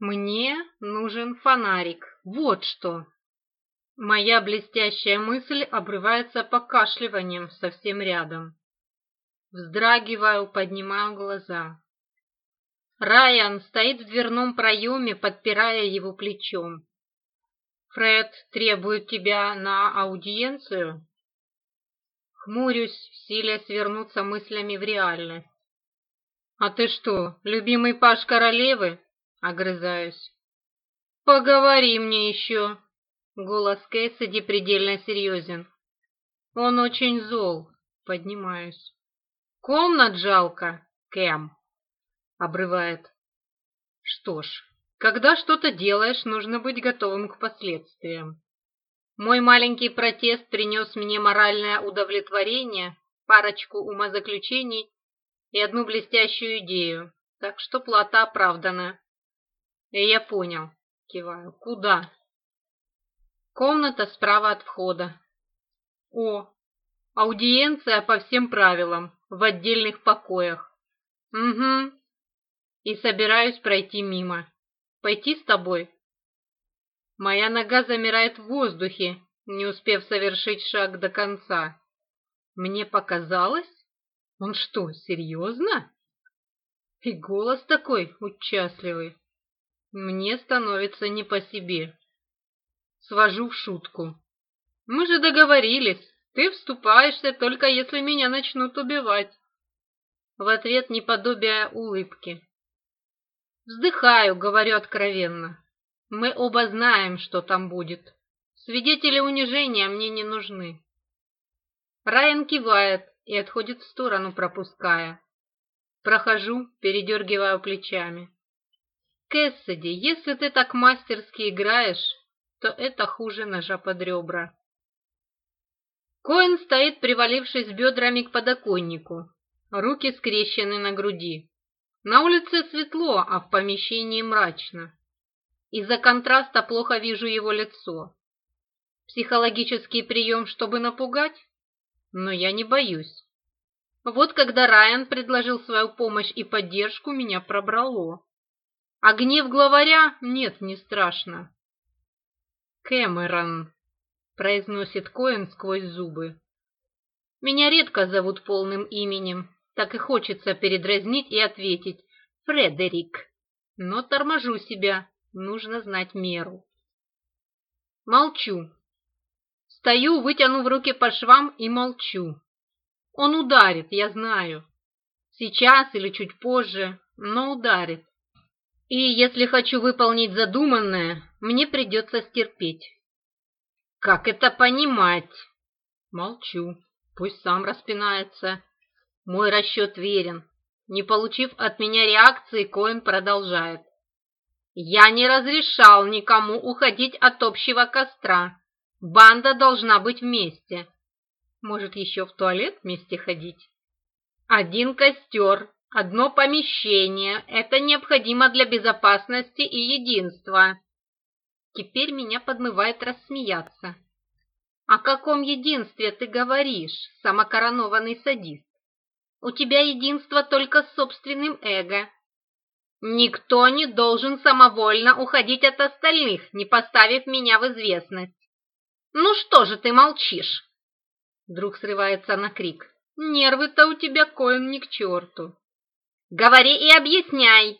Мне нужен фонарик. Вот что. Моя блестящая мысль обрывается покашливанием совсем рядом. Вздрагиваю, поднимаю глаза. Райан стоит в дверном проеме, подпирая его плечом. «Фред требует тебя на аудиенцию?» Хмурюсь, в силе свернуться мыслями в реальность. «А ты что, любимый паш королевы?» Огрызаюсь. «Поговори мне еще!» Голос Кэссиди предельно серьезен. «Он очень зол!» Поднимаюсь. «Комнат жалко, Кэм!» Обрывает. «Что ж, когда что-то делаешь, нужно быть готовым к последствиям. Мой маленький протест принес мне моральное удовлетворение, парочку умозаключений и одну блестящую идею, так что плата оправдана. «Я понял», — киваю. «Куда?» «Комната справа от входа». «О, аудиенция по всем правилам, в отдельных покоях». «Угу». «И собираюсь пройти мимо. Пойти с тобой?» Моя нога замирает в воздухе, не успев совершить шаг до конца. Мне показалось? Он что, серьезно? И голос такой участливый. Мне становится не по себе. Свожу в шутку. Мы же договорились, ты вступаешься только если меня начнут убивать. В ответ неподобие улыбки. Вздыхаю, говорю откровенно. Мы оба знаем, что там будет. Свидетели унижения мне не нужны. Райан кивает и отходит в сторону, пропуская. Прохожу, передергиваю плечами. «Кэссиди, если ты так мастерски играешь, то это хуже ножа под ребра». Коэн стоит, привалившись бедрами к подоконнику, руки скрещены на груди. На улице светло, а в помещении мрачно. Из-за контраста плохо вижу его лицо. Психологический прием, чтобы напугать? Но я не боюсь. Вот когда Райан предложил свою помощь и поддержку, меня пробрало. А гнев главаря нет, не страшно. Кэмерон, произносит Коэн сквозь зубы. Меня редко зовут полным именем, так и хочется передразнить и ответить «Фредерик». Но торможу себя, нужно знать меру. Молчу. Стою, вытянув руки по швам и молчу. Он ударит, я знаю. Сейчас или чуть позже, но ударит. И если хочу выполнить задуманное, мне придется стерпеть. Как это понимать? Молчу. Пусть сам распинается. Мой расчет верен. Не получив от меня реакции, Коэн продолжает. Я не разрешал никому уходить от общего костра. Банда должна быть вместе. Может, еще в туалет вместе ходить? Один костер, одно помещение. Это необходимо для безопасности и единства. Теперь меня подмывает рассмеяться. О каком единстве ты говоришь, самокоронованный садист? У тебя единство только с собственным эго. Никто не должен самовольно уходить от остальных, не поставив меня в известность. Ну что же ты молчишь? Вдруг срывается на крик. Нервы-то у тебя, Коэн, ни к черту. Говори и объясняй.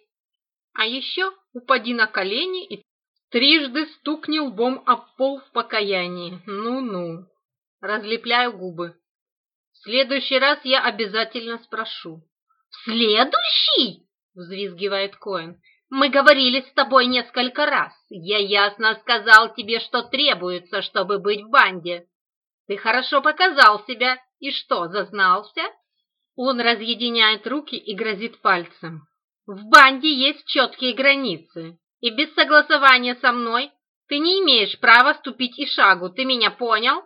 А еще упади на колени и трижды стукни лбом об пол в покаянии. Ну-ну. Разлепляю губы. В следующий раз я обязательно спрошу. В следующий? Взвизгивает Коэн. Мы говорили с тобой несколько раз. Я ясно сказал тебе, что требуется, чтобы быть в банде. Ты хорошо показал себя. И что, зазнался? Он разъединяет руки и грозит пальцем. В банде есть четкие границы, и без согласования со мной ты не имеешь права ступить и шагу, ты меня понял?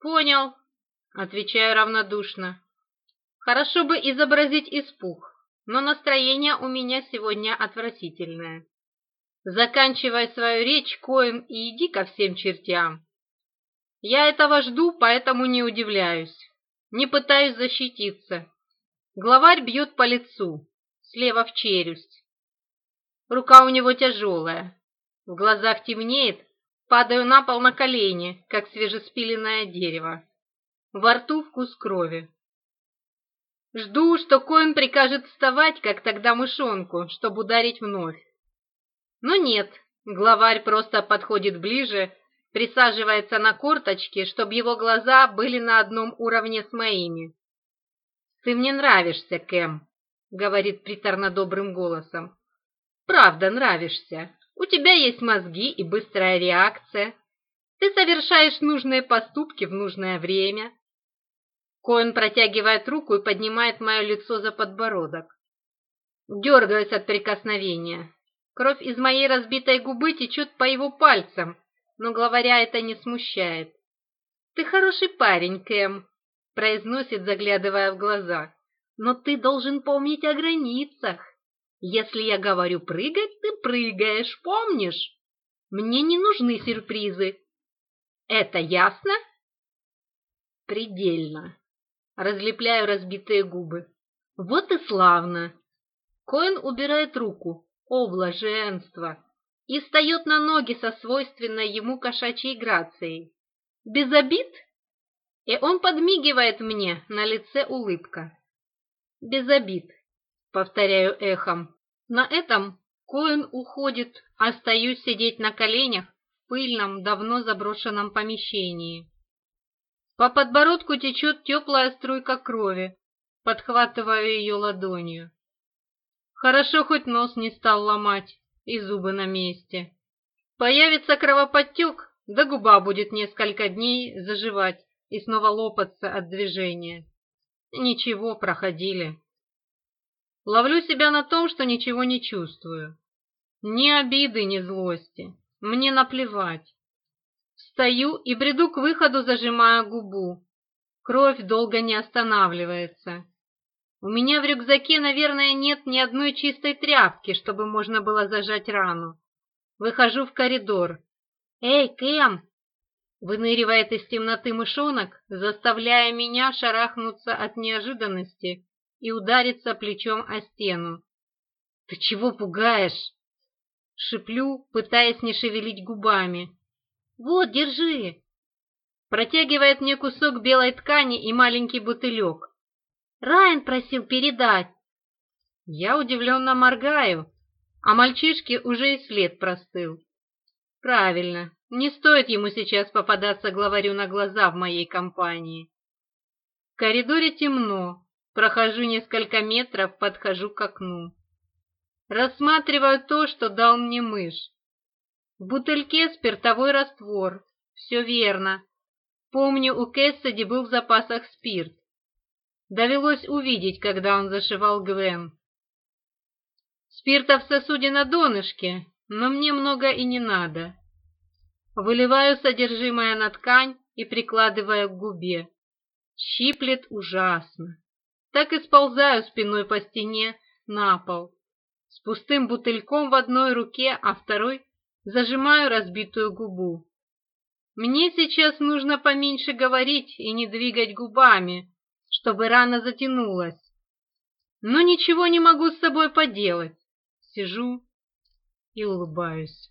Понял, отвечаю равнодушно. Хорошо бы изобразить испуг, но настроение у меня сегодня отвратительное. Заканчивай свою речь, Коин, и иди ко всем чертям. Я этого жду, поэтому не удивляюсь. Не пытаюсь защититься. Главарь бьет по лицу, слева в челюсть. Рука у него тяжелая. В глазах темнеет, падаю на пол на колени, как свежеспиленное дерево. Во рту вкус крови. Жду, что Коэн прикажет вставать, как тогда мышонку, чтобы ударить вновь. Но нет, главарь просто подходит ближе присаживается на корточки, чтобы его глаза были на одном уровне с моими. «Ты мне нравишься, Кэм», — говорит приторно добрым голосом. «Правда нравишься. У тебя есть мозги и быстрая реакция. Ты совершаешь нужные поступки в нужное время». Коэн протягивает руку и поднимает мое лицо за подбородок. Дергаюсь от прикосновения. Кровь из моей разбитой губы течет по его пальцам, но главаря это не смущает. «Ты хороший парень, Кэм», — произносит, заглядывая в глаза. «Но ты должен помнить о границах. Если я говорю прыгать, ты прыгаешь, помнишь? Мне не нужны сюрпризы. Это ясно?» «Предельно». Разлепляю разбитые губы. «Вот и славно!» Коэн убирает руку. «О, блаженство!» и встает на ноги со свойственной ему кошачьей грацией. «Без обид?» И он подмигивает мне, на лице улыбка. «Без обид», — повторяю эхом. На этом Коэн уходит, остаюсь сидеть на коленях в пыльном, давно заброшенном помещении. По подбородку течет теплая струйка крови, подхватываю ее ладонью. Хорошо, хоть нос не стал ломать и зубы на месте. Появится кровоподтек, да губа будет несколько дней заживать и снова лопаться от движения. Ничего, проходили. Ловлю себя на том, что ничего не чувствую. Ни обиды, ни злости. Мне наплевать. Встаю и бреду к выходу, зажимая губу. Кровь долго не останавливается. У меня в рюкзаке, наверное, нет ни одной чистой тряпки, чтобы можно было зажать рану. Выхожу в коридор. «Эй, Кэм!» Выныривает из темноты мышонок, заставляя меня шарахнуться от неожиданности и удариться плечом о стену. «Ты чего пугаешь?» Шиплю, пытаясь не шевелить губами. «Вот, держи!» Протягивает мне кусок белой ткани и маленький бутылек. Райан просил передать. Я удивленно моргаю, а мальчишке уже и след простыл. Правильно, не стоит ему сейчас попадаться главарю на глаза в моей компании. В коридоре темно, прохожу несколько метров, подхожу к окну. Рассматриваю то, что дал мне мышь. В бутыльке спиртовой раствор. Все верно. Помню, у Кэссиди был в запасах спирт довелось увидеть, когда он зашивал Гвен. Спирта в сосуде на донышке, но мне много и не надо. Выливаю содержимое на ткань и прикладываю к губе. Щиплет ужасно. Так и сползаю спиной по стене на пол. С пустым бутыльком в одной руке, а второй зажимаю разбитую губу. Мне сейчас нужно поменьше говорить и не двигать губами, чтобы рана затянулась. Но ничего не могу с собой поделать. Сижу и улыбаюсь.